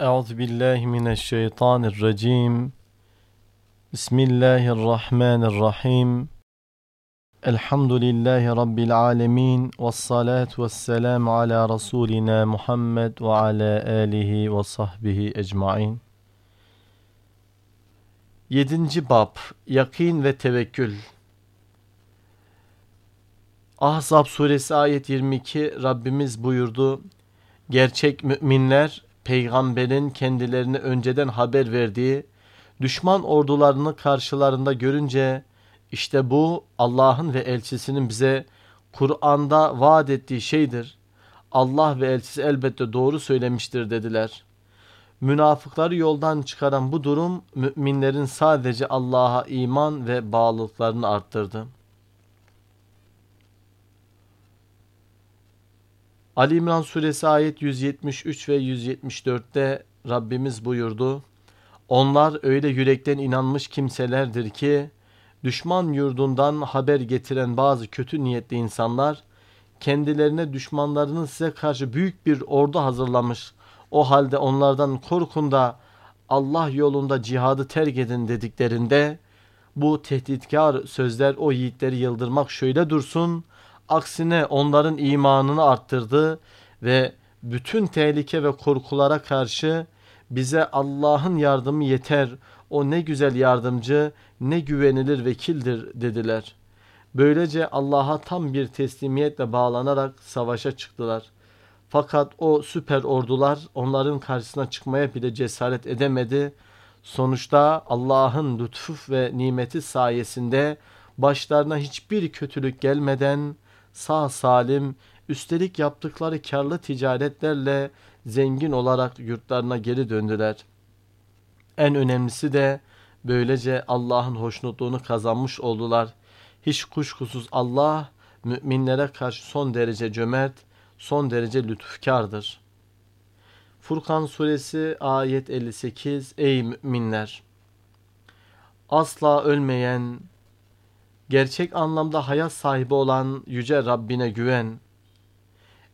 Euzu billahi mineşşeytanirracim. Bismillahirrahmanirrahim. Elhamdülillahi rabbil alamin ve salatu vesselam ala rasulina Muhammed ve ala alihi ve sahbihi ecmaîn. 7. bab Yakin ve tevekkül. Ahzab suresi ayet 22 Rabbimiz buyurdu. Gerçek müminler peygamberin kendilerine önceden haber verdiği düşman ordularını karşılarında görünce işte bu Allah'ın ve elçisinin bize Kur'an'da vaat ettiği şeydir. Allah ve elçisi elbette doğru söylemiştir dediler. Münafıkları yoldan çıkaran bu durum müminlerin sadece Allah'a iman ve bağlılıklarını arttırdı. Ali İmran suresi ayet 173 ve 174'te Rabbimiz buyurdu. Onlar öyle yürekten inanmış kimselerdir ki düşman yurdundan haber getiren bazı kötü niyetli insanlar kendilerine düşmanlarının size karşı büyük bir ordu hazırlamış. O halde onlardan korkun da Allah yolunda cihadı terk edin dediklerinde bu tehditkar sözler o yiğitleri yıldırmak şöyle dursun Aksine onların imanını arttırdı ve bütün tehlike ve korkulara karşı bize Allah'ın yardımı yeter. O ne güzel yardımcı, ne güvenilir vekildir dediler. Böylece Allah'a tam bir teslimiyetle bağlanarak savaşa çıktılar. Fakat o süper ordular onların karşısına çıkmaya bile cesaret edemedi. Sonuçta Allah'ın lütfu ve nimeti sayesinde başlarına hiçbir kötülük gelmeden sağ salim üstelik yaptıkları karlı ticaretlerle zengin olarak yurtlarına geri döndüler. En önemlisi de böylece Allah'ın hoşnutluğunu kazanmış oldular. Hiç kuşkusuz Allah müminlere karşı son derece cömert, son derece lütufkardır. Furkan suresi ayet 58 Ey müminler! Asla ölmeyen, gerçek anlamda hayat sahibi olan yüce Rabbine güven.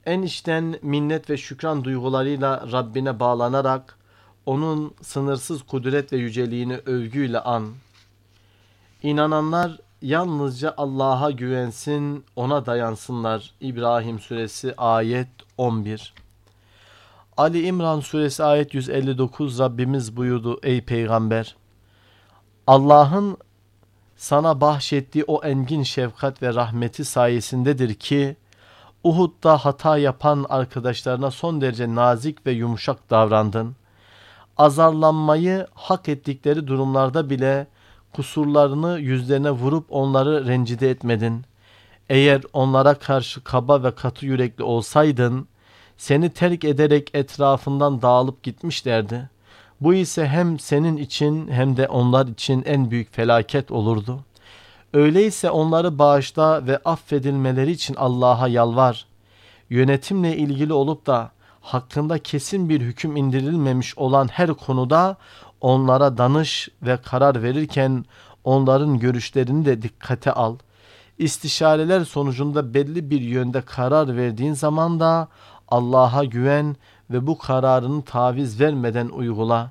En içten minnet ve şükran duygularıyla Rabbine bağlanarak onun sınırsız kudret ve yüceliğini övgüyle an. İnananlar yalnızca Allah'a güvensin, ona dayansınlar. İbrahim suresi ayet 11. Ali İmran suresi ayet 159 Rabbimiz buyurdu ey peygamber. Allah'ın sana bahşettiği o engin şefkat ve rahmeti sayesindedir ki Uhud'da hata yapan arkadaşlarına son derece nazik ve yumuşak davrandın. Azarlanmayı hak ettikleri durumlarda bile kusurlarını yüzlerine vurup onları rencide etmedin. Eğer onlara karşı kaba ve katı yürekli olsaydın, seni terk ederek etrafından dağılıp gitmişlerdi. Bu ise hem senin için hem de onlar için en büyük felaket olurdu. Öyleyse onları bağışla ve affedilmeleri için Allah'a yalvar. Yönetimle ilgili olup da hakkında kesin bir hüküm indirilmemiş olan her konuda onlara danış ve karar verirken onların görüşlerini de dikkate al. İstişareler sonucunda belli bir yönde karar verdiğin zaman da Allah'a güven ve bu kararını taviz vermeden uygula.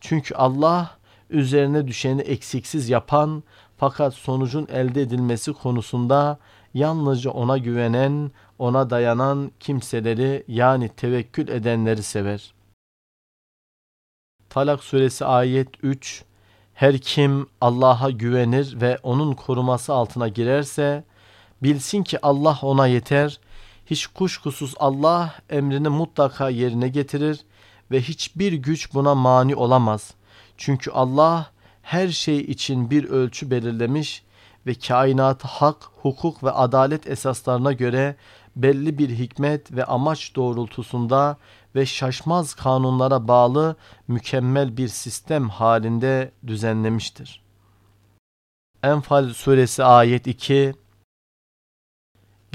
Çünkü Allah üzerine düşeni eksiksiz yapan fakat sonucun elde edilmesi konusunda yalnızca ona güvenen, ona dayanan kimseleri yani tevekkül edenleri sever. Talak suresi ayet 3 Her kim Allah'a güvenir ve onun koruması altına girerse bilsin ki Allah ona yeter hiç kuşkusuz Allah emrini mutlaka yerine getirir ve hiçbir güç buna mani olamaz. Çünkü Allah her şey için bir ölçü belirlemiş ve kainatı hak, hukuk ve adalet esaslarına göre belli bir hikmet ve amaç doğrultusunda ve şaşmaz kanunlara bağlı mükemmel bir sistem halinde düzenlemiştir. Enfal suresi ayet 2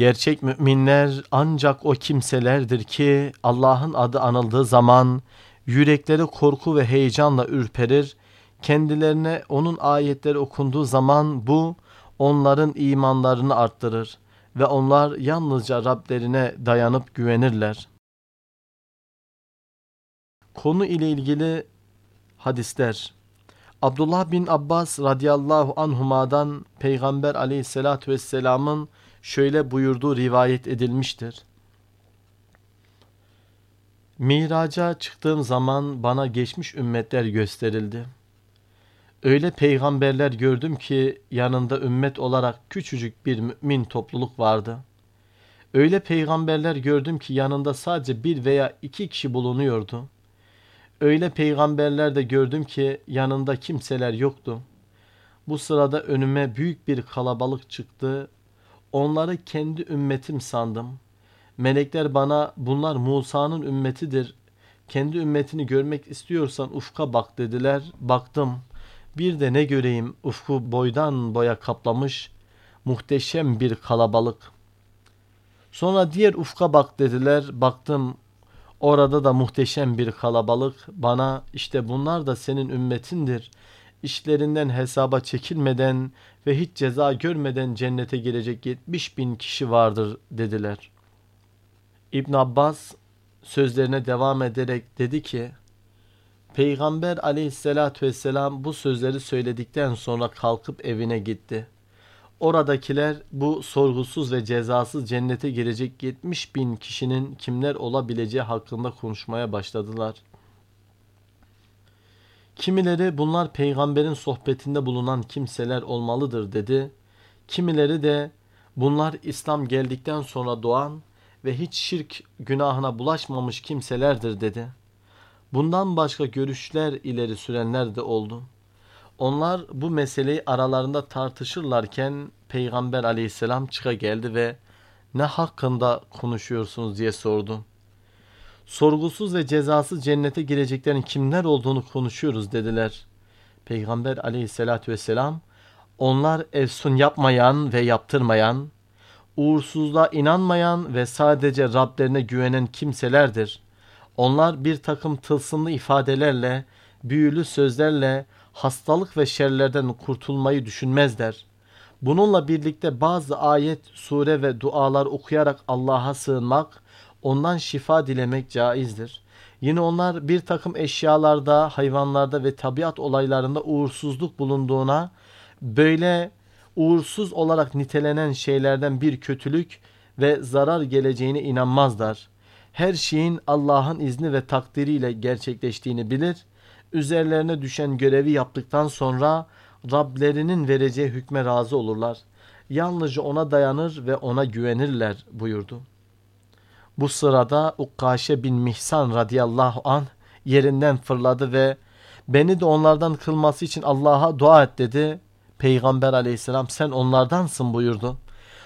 Gerçek müminler ancak o kimselerdir ki Allah'ın adı anıldığı zaman yürekleri korku ve heyecanla ürperir. Kendilerine onun ayetleri okunduğu zaman bu onların imanlarını arttırır ve onlar yalnızca Rablerine dayanıp güvenirler. Konu ile ilgili hadisler. Abdullah bin Abbas radıyallahu anhuma'dan Peygamber aleyhissalatü vesselamın şöyle buyurduğu rivayet edilmiştir. Miraca çıktığım zaman bana geçmiş ümmetler gösterildi. Öyle peygamberler gördüm ki yanında ümmet olarak küçücük bir mümin topluluk vardı. Öyle peygamberler gördüm ki yanında sadece bir veya iki kişi bulunuyordu. Öyle peygamberler de gördüm ki yanında kimseler yoktu. Bu sırada önüme büyük bir kalabalık çıktı. Onları kendi ümmetim sandım. Melekler bana bunlar Musa'nın ümmetidir. Kendi ümmetini görmek istiyorsan ufka bak dediler. Baktım. Bir de ne göreyim ufku boydan boya kaplamış muhteşem bir kalabalık. Sonra diğer ufka bak dediler. Baktım orada da muhteşem bir kalabalık. Bana işte bunlar da senin ümmetindir. İşlerinden hesaba çekilmeden ve hiç ceza görmeden cennete girecek 70 bin kişi vardır dediler. İbn Abbas sözlerine devam ederek dedi ki Peygamber aleyhissalatü vesselam bu sözleri söyledikten sonra kalkıp evine gitti. Oradakiler bu sorgusuz ve cezasız cennete girecek 70 bin kişinin kimler olabileceği hakkında konuşmaya başladılar. Kimileri bunlar peygamberin sohbetinde bulunan kimseler olmalıdır dedi. Kimileri de bunlar İslam geldikten sonra doğan ve hiç şirk günahına bulaşmamış kimselerdir dedi. Bundan başka görüşler ileri sürenler de oldu. Onlar bu meseleyi aralarında tartışırlarken Peygamber aleyhisselam çıka geldi ve ne hakkında konuşuyorsunuz diye sordu. Sorgusuz ve cezasız cennete gireceklerin kimler olduğunu konuşuyoruz dediler. Peygamber aleyhissalatü vesselam onlar efsun yapmayan ve yaptırmayan, uğursuzluğa inanmayan ve sadece Rablerine güvenen kimselerdir. Onlar bir takım tılsımlı ifadelerle, büyülü sözlerle hastalık ve şerlerden kurtulmayı düşünmezler. Bununla birlikte bazı ayet, sure ve dualar okuyarak Allah'a sığınmak, ondan şifa dilemek caizdir. Yine onlar bir takım eşyalarda, hayvanlarda ve tabiat olaylarında uğursuzluk bulunduğuna, böyle uğursuz olarak nitelenen şeylerden bir kötülük ve zarar geleceğine inanmazlar. Her şeyin Allah'ın izni ve takdiriyle gerçekleştiğini bilir. Üzerlerine düşen görevi yaptıktan sonra Rablerinin vereceği hükme razı olurlar. Yalnızca ona dayanır ve ona güvenirler buyurdu. Bu sırada Ukkaşe bin Mihsan radıyallahu an yerinden fırladı ve beni de onlardan kılması için Allah'a dua et dedi. Peygamber aleyhisselam sen onlardansın buyurdu.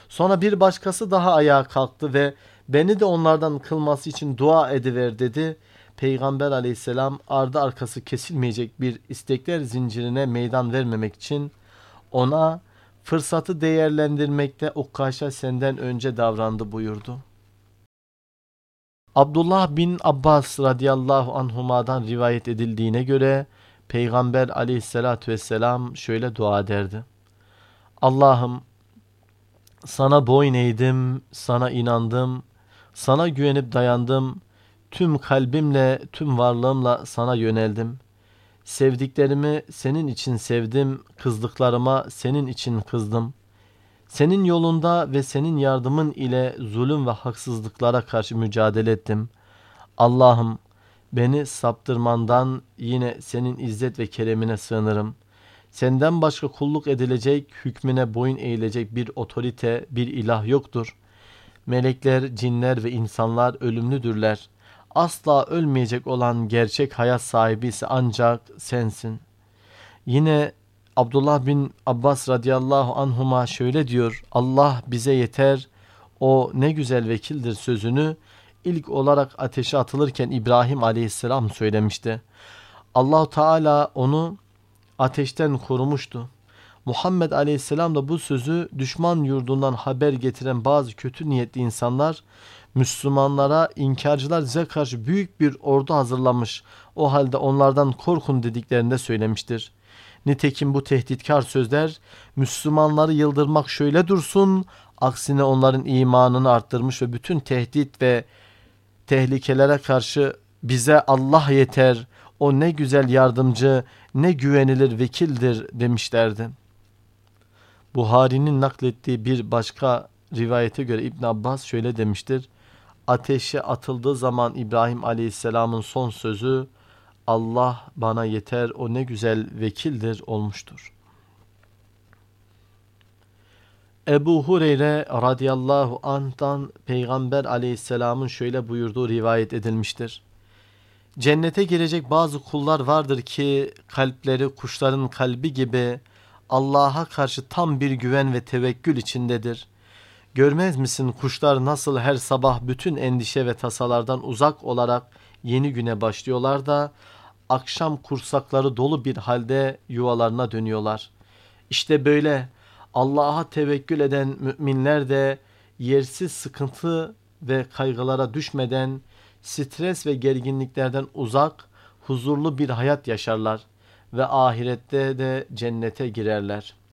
Sonra bir başkası daha ayağa kalktı ve beni de onlardan kılması için dua ediver dedi. Peygamber aleyhisselam ardı arkası kesilmeyecek bir istekler zincirine meydan vermemek için ona fırsatı değerlendirmekte Ukkaşa senden önce davrandı buyurdu. Abdullah bin Abbas radıyallahu anhuma'dan rivayet edildiğine göre Peygamber aleyhissalatü vesselam şöyle dua ederdi. Allah'ım sana boyun eğdim, sana inandım, sana güvenip dayandım, tüm kalbimle, tüm varlığımla sana yöneldim. Sevdiklerimi senin için sevdim, kızdıklarıma senin için kızdım. Senin yolunda ve senin yardımın ile zulüm ve haksızlıklara karşı mücadele ettim. Allah'ım Beni saptırmandan yine senin izzet ve keremine sığınırım. Senden başka kulluk edilecek, hükmüne boyun eğilecek bir otorite, bir ilah yoktur. Melekler, cinler ve insanlar ölümlüdürler. Asla ölmeyecek olan gerçek hayat sahibi ise ancak sensin. Yine Abdullah bin Abbas radıyallahu anhuma şöyle diyor. Allah bize yeter, o ne güzel vekildir sözünü ilk olarak ateşe atılırken İbrahim aleyhisselam söylemişti. Allahu Teala onu ateşten korumuştu. Muhammed aleyhisselam da bu sözü düşman yurdundan haber getiren bazı kötü niyetli insanlar Müslümanlara inkarcılar size karşı büyük bir ordu hazırlamış. O halde onlardan korkun dediklerinde söylemiştir. Nitekim bu tehditkar sözler Müslümanları yıldırmak şöyle dursun, aksine onların imanını arttırmış ve bütün tehdit ve tehlikelere karşı Bize Allah yeter, o ne güzel yardımcı, ne güvenilir vekildir demişlerdi. Buhari'nin naklettiği bir başka rivayete göre İbn Abbas şöyle demiştir. Ateşe atıldığı zaman İbrahim Aleyhisselam'ın son sözü Allah bana yeter o ne güzel vekildir olmuştur. Ebu Hureyre radıyallahu anh'tan Peygamber aleyhisselamın şöyle buyurduğu rivayet edilmiştir. Cennete girecek bazı kullar vardır ki kalpleri kuşların kalbi gibi Allah'a karşı tam bir güven ve tevekkül içindedir. Görmez misin kuşlar nasıl her sabah bütün endişe ve tasalardan uzak olarak yeni güne başlıyorlar da akşam kursakları dolu bir halde yuvalarına dönüyorlar. İşte böyle Allah'a tevekkül eden müminler de yersiz sıkıntı ve kaygılara düşmeden stres ve gerginliklerden uzak, huzurlu bir hayat yaşarlar ve ahirette de cennete girerler.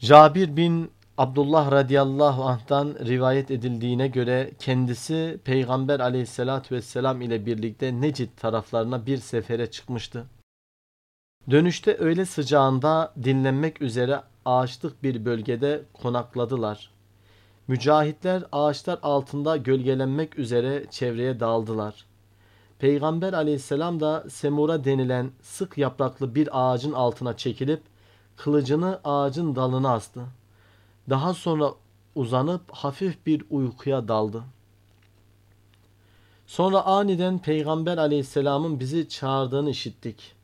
Cabir bin Abdullah radıyallahu anh'tan rivayet edildiğine göre kendisi Peygamber aleyhissalatü vesselam ile birlikte Necid taraflarına bir sefere çıkmıştı. Dönüşte öğle sıcağında dinlenmek üzere ağaçlık bir bölgede konakladılar. Mücahitler ağaçlar altında gölgelenmek üzere çevreye dağıldılar. Peygamber aleyhisselam da semura denilen sık yapraklı bir ağacın altına çekilip kılıcını ağacın dalına astı. Daha sonra uzanıp hafif bir uykuya daldı. Sonra aniden Peygamber aleyhisselamın bizi çağırdığını işittik.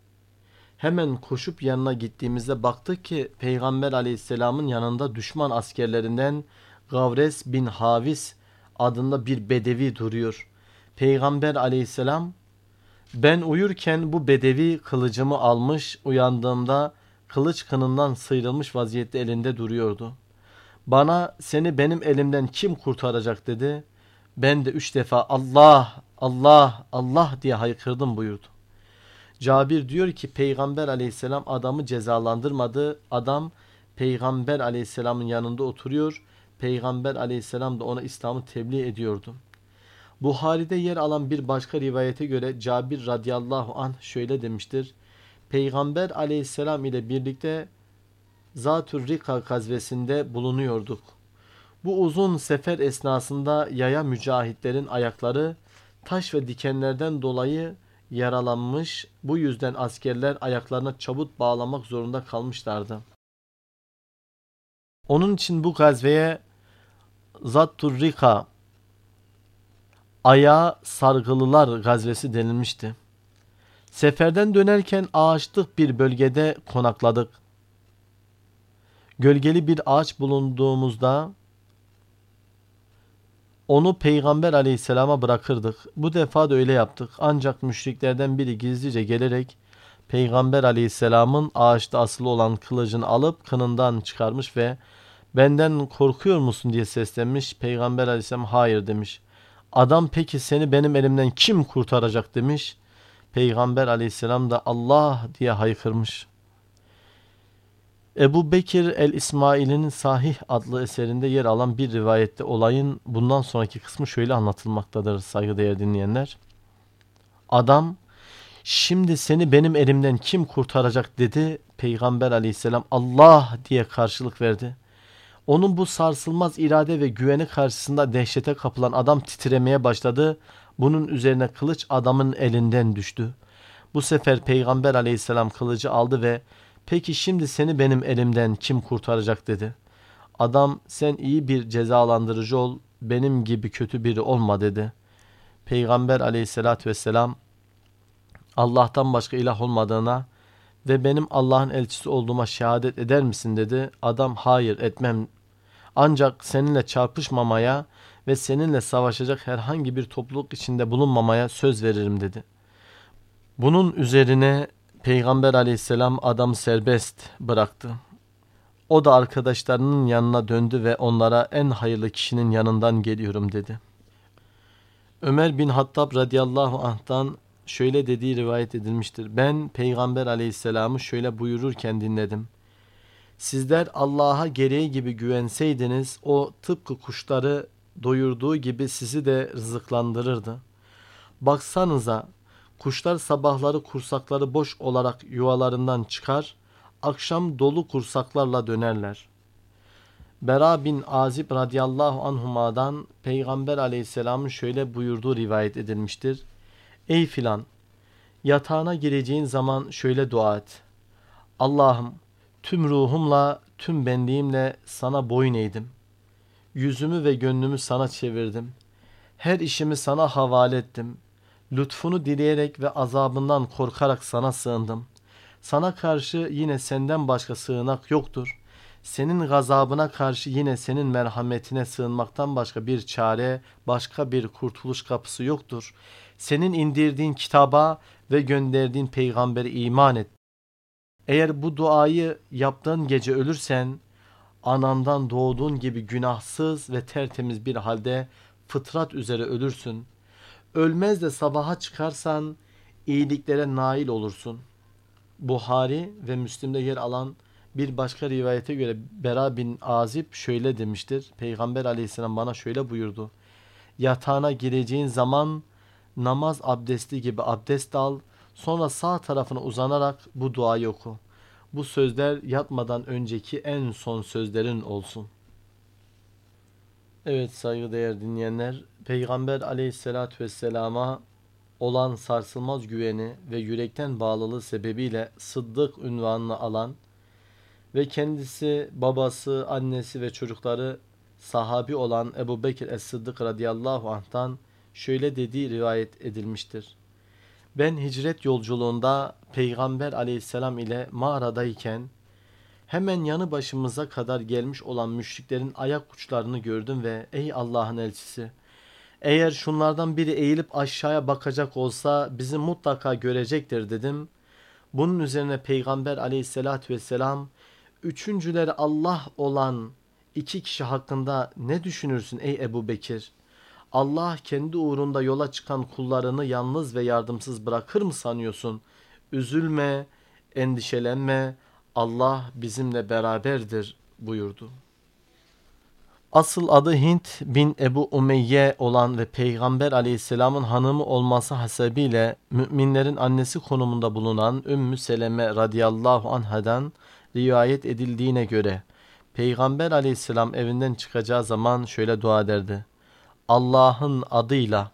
Hemen koşup yanına gittiğimizde baktık ki Peygamber aleyhisselamın yanında düşman askerlerinden Gavres bin Havis adında bir bedevi duruyor. Peygamber aleyhisselam ben uyurken bu bedevi kılıcımı almış uyandığımda kılıç kınından sıyrılmış vaziyette elinde duruyordu. Bana seni benim elimden kim kurtaracak dedi. Ben de üç defa Allah, Allah, Allah diye haykırdım buyurdu. Cabir diyor ki Peygamber aleyhisselam adamı cezalandırmadı. Adam Peygamber aleyhisselamın yanında oturuyor. Peygamber aleyhisselam da ona İslam'ı tebliğ ediyordu. Buhari'de yer alan bir başka rivayete göre Cabir radıyallahu anh şöyle demiştir. Peygamber aleyhisselam ile birlikte Zatür Rika gazvesinde bulunuyorduk. Bu uzun sefer esnasında yaya mücahitlerin ayakları taş ve dikenlerden dolayı yaralanmış. Bu yüzden askerler ayaklarına çabut bağlamak zorunda kalmışlardı. Onun için bu gazveye Zattur Rika ayağı sargılılar gazvesi denilmişti. Seferden dönerken ağaçlık bir bölgede konakladık. Gölgeli bir ağaç bulunduğumuzda onu Peygamber aleyhisselama bırakırdık. Bu defa da öyle yaptık. Ancak müşriklerden biri gizlice gelerek Peygamber aleyhisselamın ağaçta asılı olan kılıcını alıp kınından çıkarmış ve benden korkuyor musun diye seslenmiş. Peygamber aleyhisselam hayır demiş. Adam peki seni benim elimden kim kurtaracak demiş. Peygamber aleyhisselam da Allah diye haykırmış. Ebu Bekir el-İsmail'in Sahih adlı eserinde yer alan bir rivayette olayın bundan sonraki kısmı şöyle anlatılmaktadır saygıdeğer dinleyenler. Adam şimdi seni benim elimden kim kurtaracak dedi. Peygamber aleyhisselam Allah diye karşılık verdi. Onun bu sarsılmaz irade ve güveni karşısında dehşete kapılan adam titremeye başladı. Bunun üzerine kılıç adamın elinden düştü. Bu sefer Peygamber aleyhisselam kılıcı aldı ve peki şimdi seni benim elimden kim kurtaracak dedi. Adam sen iyi bir cezalandırıcı ol benim gibi kötü biri olma dedi. Peygamber aleyhissalatü vesselam Allah'tan başka ilah olmadığına ve benim Allah'ın elçisi olduğuma şehadet eder misin dedi. Adam hayır etmem ancak seninle çarpışmamaya ve seninle savaşacak herhangi bir topluluk içinde bulunmamaya söz veririm dedi. Bunun üzerine Peygamber aleyhisselam adam serbest bıraktı. O da arkadaşlarının yanına döndü ve onlara en hayırlı kişinin yanından geliyorum dedi. Ömer bin Hattab radıyallahu anh'tan şöyle dediği rivayet edilmiştir. Ben Peygamber aleyhisselamı şöyle buyururken dinledim. Sizler Allah'a gereği gibi güvenseydiniz o tıpkı kuşları doyurduğu gibi sizi de rızıklandırırdı. Baksanıza kuşlar sabahları kursakları boş olarak yuvalarından çıkar, akşam dolu kursaklarla dönerler. Bera bin Azib radıyallahu anhuma'dan Peygamber aleyhisselamın şöyle buyurduğu rivayet edilmiştir. Ey filan yatağına gireceğin zaman şöyle dua et. Allah'ım tüm ruhumla, tüm benliğimle sana boyun eğdim. Yüzümü ve gönlümü sana çevirdim. Her işimi sana havale ettim. Lütfunu dileyerek ve azabından korkarak sana sığındım. Sana karşı yine senden başka sığınak yoktur. Senin gazabına karşı yine senin merhametine sığınmaktan başka bir çare, başka bir kurtuluş kapısı yoktur. Senin indirdiğin kitaba ve gönderdiğin peygambere iman et. Eğer bu duayı yaptığın gece ölürsen, anandan doğduğun gibi günahsız ve tertemiz bir halde fıtrat üzere ölürsün. Ölmez de sabaha çıkarsan iyiliklere nail olursun. Buhari ve Müslim'de yer alan bir başka rivayete göre Bera bin Azib şöyle demiştir. Peygamber aleyhisselam bana şöyle buyurdu. Yatağına gireceğin zaman namaz abdesti gibi abdest al. Sonra sağ tarafına uzanarak bu duayı oku. Bu sözler yatmadan önceki en son sözlerin olsun. Evet saygıdeğer dinleyenler, Peygamber aleyhissalatü vesselama olan sarsılmaz güveni ve yürekten bağlılığı sebebiyle Sıddık ünvanını alan ve kendisi, babası, annesi ve çocukları sahabi olan Ebu Bekir Es-Sıddık radıyallahu anh'tan şöyle dediği rivayet edilmiştir. Ben hicret yolculuğunda Peygamber aleyhisselam ile mağaradayken hemen yanı başımıza kadar gelmiş olan müşriklerin ayak uçlarını gördüm ve ey Allah'ın elçisi eğer şunlardan biri eğilip aşağıya bakacak olsa bizi mutlaka görecektir dedim. Bunun üzerine Peygamber aleyhissalatü vesselam üçüncüleri Allah olan iki kişi hakkında ne düşünürsün ey Ebu Bekir? Allah kendi uğrunda yola çıkan kullarını yalnız ve yardımsız bırakır mı sanıyorsun? Üzülme, endişelenme, Allah bizimle beraberdir buyurdu. Asıl adı Hint bin Ebu Umeyye olan ve Peygamber aleyhisselamın hanımı olması hasebiyle müminlerin annesi konumunda bulunan Ümmü Seleme radıyallahu anhadan rivayet edildiğine göre Peygamber aleyhisselam evinden çıkacağı zaman şöyle dua ederdi. Allah'ın adıyla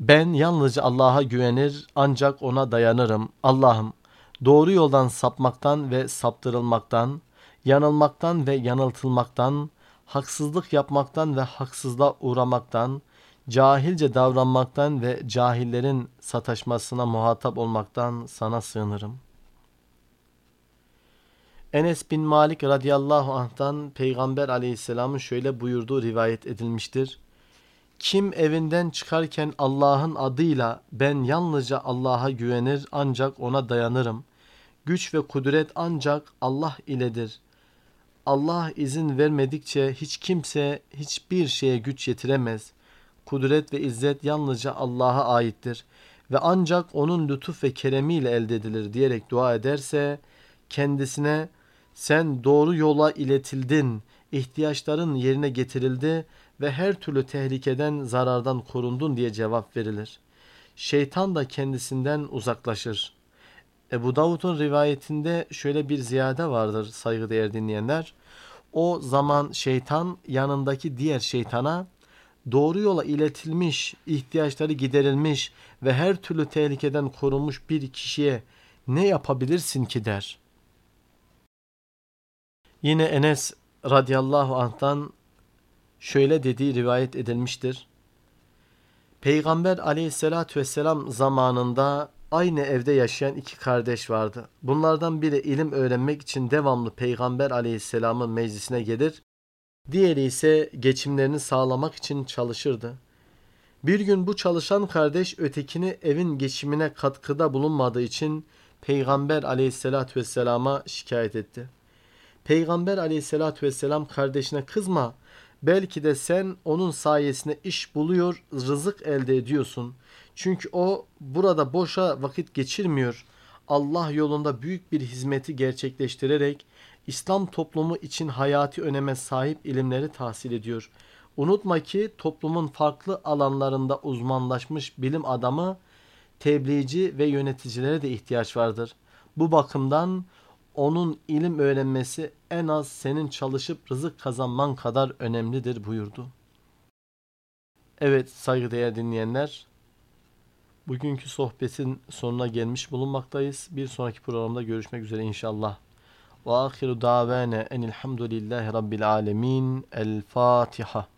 ben yalnızca Allah'a güvenir ancak ona dayanırım. Allah'ım doğru yoldan sapmaktan ve saptırılmaktan, yanılmaktan ve yanıltılmaktan, haksızlık yapmaktan ve haksızlığa uğramaktan, cahilce davranmaktan ve cahillerin sataşmasına muhatap olmaktan sana sığınırım. Enes bin Malik radıyallahu anh'tan Peygamber aleyhisselamın şöyle buyurduğu rivayet edilmiştir. Kim evinden çıkarken Allah'ın adıyla ben yalnızca Allah'a güvenir ancak ona dayanırım. Güç ve kudret ancak Allah iledir. Allah izin vermedikçe hiç kimse hiçbir şeye güç yetiremez. Kudret ve izzet yalnızca Allah'a aittir ve ancak onun lütuf ve keremiyle elde edilir diyerek dua ederse kendisine sen doğru yola iletildin, ihtiyaçların yerine getirildi ve her türlü tehlikeden, zarardan korundun diye cevap verilir. Şeytan da kendisinden uzaklaşır. Ebu Davud'un rivayetinde şöyle bir ziyade vardır saygıdeğer dinleyenler. O zaman şeytan yanındaki diğer şeytana doğru yola iletilmiş, ihtiyaçları giderilmiş ve her türlü tehlikeden korunmuş bir kişiye ne yapabilirsin ki der. Yine Enes radıyallahu anh'tan şöyle dediği rivayet edilmiştir. Peygamber aleyhissalatü vesselam zamanında aynı evde yaşayan iki kardeş vardı. Bunlardan biri ilim öğrenmek için devamlı Peygamber aleyhisselamın meclisine gelir, diğeri ise geçimlerini sağlamak için çalışırdı. Bir gün bu çalışan kardeş ötekini evin geçimine katkıda bulunmadığı için Peygamber aleyhissalatü vesselama şikayet etti. Peygamber aleyhissalatü vesselam kardeşine kızma. Belki de sen onun sayesinde iş buluyor, rızık elde ediyorsun. Çünkü o burada boşa vakit geçirmiyor. Allah yolunda büyük bir hizmeti gerçekleştirerek İslam toplumu için hayati öneme sahip ilimleri tahsil ediyor. Unutma ki toplumun farklı alanlarında uzmanlaşmış bilim adamı, tebliğci ve yöneticilere de ihtiyaç vardır. Bu bakımdan onun ilim öğrenmesi en az senin çalışıp rızık kazanman kadar önemlidir buyurdu. Evet saygıdeğer dinleyenler, bugünkü sohbetin sonuna gelmiş bulunmaktayız. Bir sonraki programda görüşmek üzere inşallah. Ve ahiru davane enilhamdülillahi rabbil alemin. El Fatiha.